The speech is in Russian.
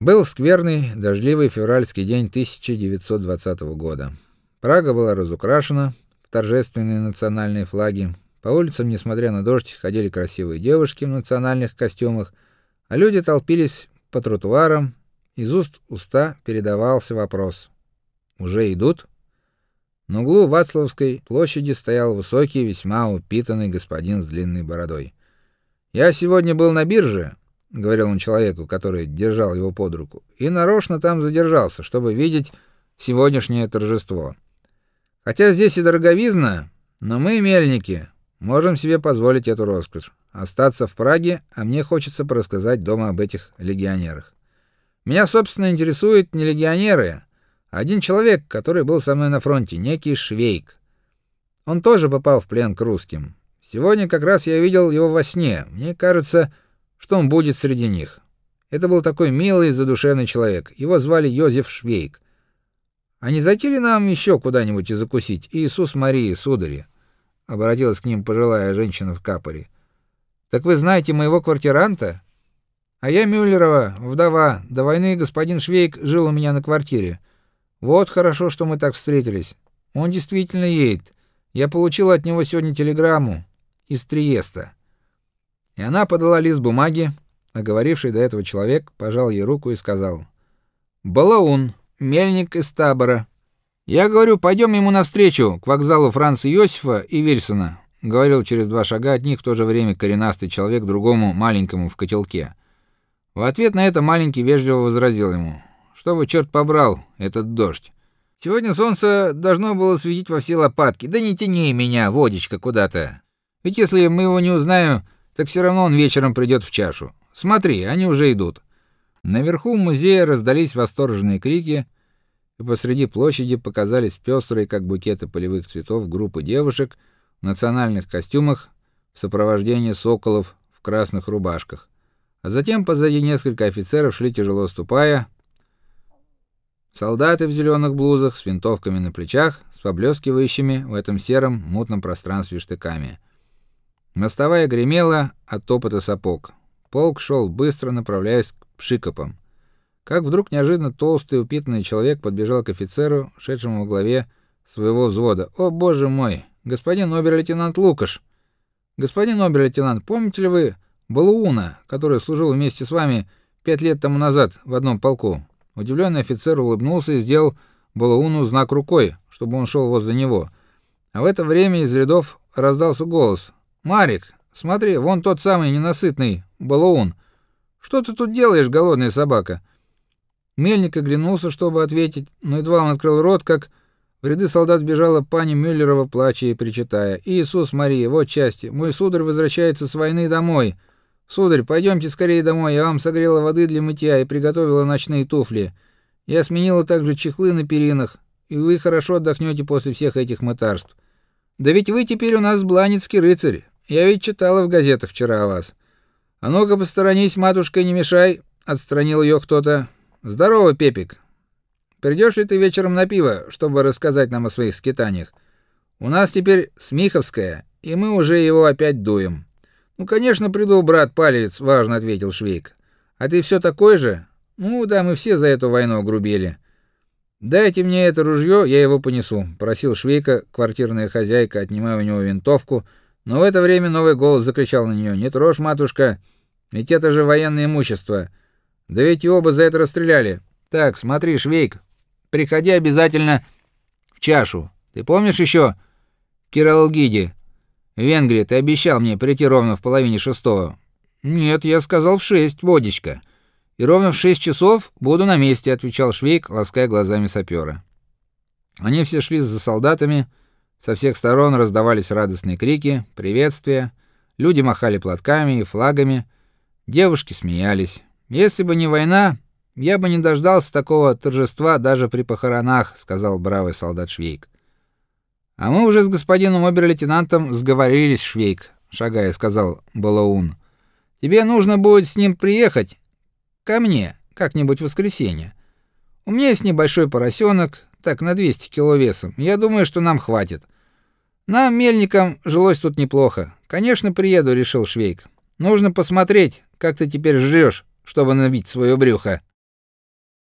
Был скверный, дождливый февральский день 1920 года. Прага была разукрашена в торжественные национальные флаги. По улицам, несмотря на дождь, ходили красивые девушки в национальных костюмах, а люди толпились по тротуарам. Из уст уста передавался вопрос: "Уже идут?" На углу Вацлавской площади стоял высокий, весьма упитанный господин с длинной бородой. "Я сегодня был на бирже", говорил он человеку, который держал его под руку, и нарочно там задержался, чтобы видеть сегодняшнее торжество. Хотя здесь и дороговизна, но мы мельники можем себе позволить эту роскошь остаться в Праге, а мне хочется порассказать дома об этих легионерах. Меня, собственно, интересуют не легионеры, а один человек, который был со мной на фронте, некий Швейк. Он тоже попал в плен к русским. Сегодня как раз я видел его во сне. Мне кажется, что он будет среди них. Это был такой милый, задушевный человек. Его звали Йозеф Швейк. А не зайти ли нам еще куда-нибудь и закусить? Иисус Марии, судари, обратилась к ним пожилая женщина в капоре. Так вы знаете моего квартиранта? А я Мюллерова, вдова. До войны господин Швейк жил у меня на квартире. Вот хорошо, что мы так встретились. Он действительно едет. Я получил от него сегодня телеграмму из Триеста. И она подала лист бумаги, а говоривший до этого человек пожал ей руку и сказал: "Балаун, мельник из табора. Я говорю, пойдем ему навстречу к вокзалу Франца Иосифа и Вильсона", говорил через два шага от них в то же время коренастый человек другому маленькому в котелке. В ответ на это маленький вежливо возразил ему: "Что вы черт побрал этот дождь? Сегодня солнце должно было светить во все лопатки. Да не тяни меня, водичка, куда-то. Ведь если мы его не узнаем, так все равно он вечером придет в чашу. Смотри, они уже идут. Наверху музея раздались восторженные крики, и посреди площади показались пестрые, как букеты полевых цветов, группы девушек в национальных костюмах в сопровождении соколов в красных рубашках. А затем позади несколько офицеров шли тяжело ступая, солдаты в зеленых блузах с винтовками на плечах, с поблескивающими в этом сером мутном пространстве штыками. Мостовая гремела от топота сапог. Полк шел быстро, направляясь к пшикопам. Как вдруг неожиданно толстый упитанный человек подбежал к офицеру, шедшему во главе своего взвода. "О, боже мой, господин обер-лейтенант Лукаш. Господин обер-лейтенант, помните ли вы Балууна, который служил вместе с вами пять лет тому назад в одном полку?" Удивленный офицер улыбнулся и сделал Балууну знак рукой, чтобы он шел возле него. А в это время из рядов раздался голос: Марик, смотри, вон тот самый ненасытный балуун. Что ты тут делаешь, голодная собака? Мельник оглянулся, чтобы ответить, но едва он открыл рот, как в ряды солдат сбежала пани Мюллерова, плача и причитая: "Иисус Мария, вот счастье! Мой сударь возвращается с войны домой. Сударь, пойдемте скорее домой, я вам согрела воды для мытья и приготовила ночные туфли. Я сменила также чехлы на перинах, и вы хорошо отдохнете после всех этих мытарств. Да ведь вы теперь у нас бланецкий рыцарь. Я ведь читала в газетах вчера о вас. А ну-ка посторонись, матушка, не мешай, отстранил ее кто-то. Здорово, Пепик. Придешь ли ты вечером на пиво, чтобы рассказать нам о своих скитаниях? У нас теперь Смиховская, и мы уже его опять дуем. Ну, конечно, приду, брат Палец, важно ответил Швейк. А ты все такой же? Ну да, мы все за эту войну огрубели. Дайте мне это ружье, я его понесу, просил Швейка квартирная хозяйка, отнимая у него винтовку но в это время новый голос закричал на нее: "Не трожь, матушка, ведь это же военное имущество. Да ведь и оба за это расстреляли. Так, смотри, Швейк, приходи обязательно в чашу. Ты помнишь еще Киралгиди? В Венгрии ты обещал мне прийти ровно в половине шестого. Нет, я сказал в шесть, водичка. И ровно в шесть часов буду на месте, отвечал Швейк, лаская глазами сапера. Они все шли за солдатами, со всех сторон раздавались радостные крики, приветствия, люди махали платками и флагами, девушки смеялись. Если бы не война, я бы не дождался такого торжества даже при похоронах, сказал бравый солдат Швейк. А мы уже с господином обер-лейтенантом сговорились, Швейк, шагая, сказал Балаун. Тебе нужно будет с ним приехать ко мне как-нибудь в воскресенье. У меня есть небольшой поросенок, так на 200 кило весом. Я думаю, что нам хватит. Нам, мельникам, жилось тут неплохо. Конечно, приеду, решил Швейк. Нужно посмотреть, как ты теперь жрешь, чтобы набить свое брюхо.